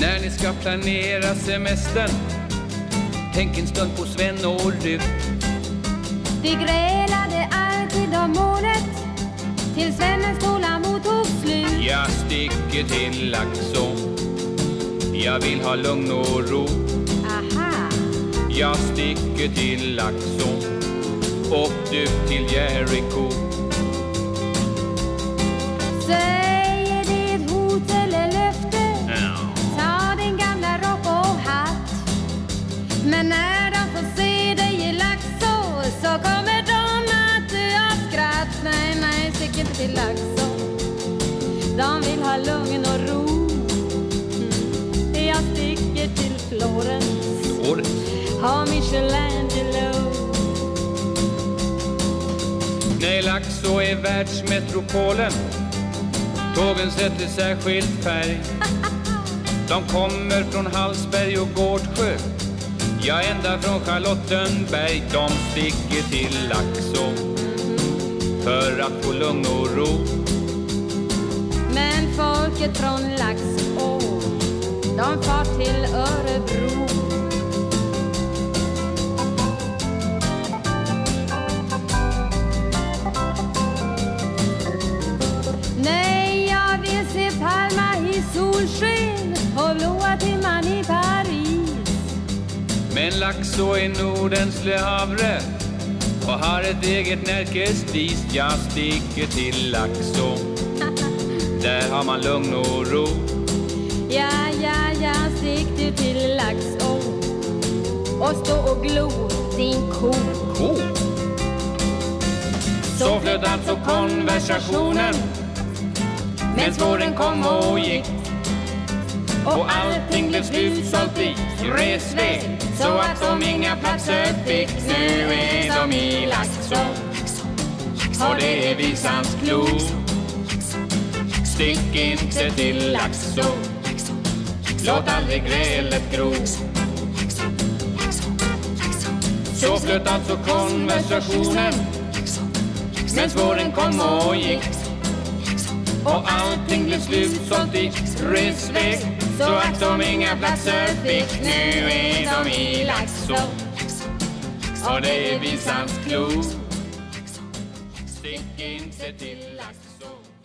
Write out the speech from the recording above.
ni ska planera semestern Tänk en stund på Sven och du. Vi grälade alltid om målet Tills vännens tålamod tog slut. Jag sticker till Laxå. Jag vill ha lugn och ro. Aha, Jag sticker till Laxå. Och du till Jericho säger Men när de får se dig i Laxå Så kommer de att dö av skratt. Nej, nej, stick inte till Laxå De vill ha lugn och ro. Mm. Jag sticker till Florens. Året. Ha Michelangelo. Nej, Laxå är världsmetropolen. Tågen sätter särskild färg. De kommer från Hallsberg och Gårdsjö Ja, ända från Charlottenberg De sticker till Laxå För att få lugn och ro. Men folket från Laxå De far till Örebro. Laxå är Nordens Havre Och har ett eget närkestis Jag sticker till Laxå. Där har man lugn och ro. Ja, ja, ja, stick du till Laxå. Och stå och glo din ko. Ko. Så flöt alltså konversationen. Men våren kom och gick och allting blev slutsålt i resväg Så att de inga platser fick Nu är de i Laxå. Och det är visans klo Stick inte till Laxå. Låt aldrig grälet gro. Så flöt alltså konversationen Men våren kom och gick Och allting blev slutsålt i resväg så att de inga platser fick Nu är de i Laxå. Och det är visans klo Stick inte till Laxå.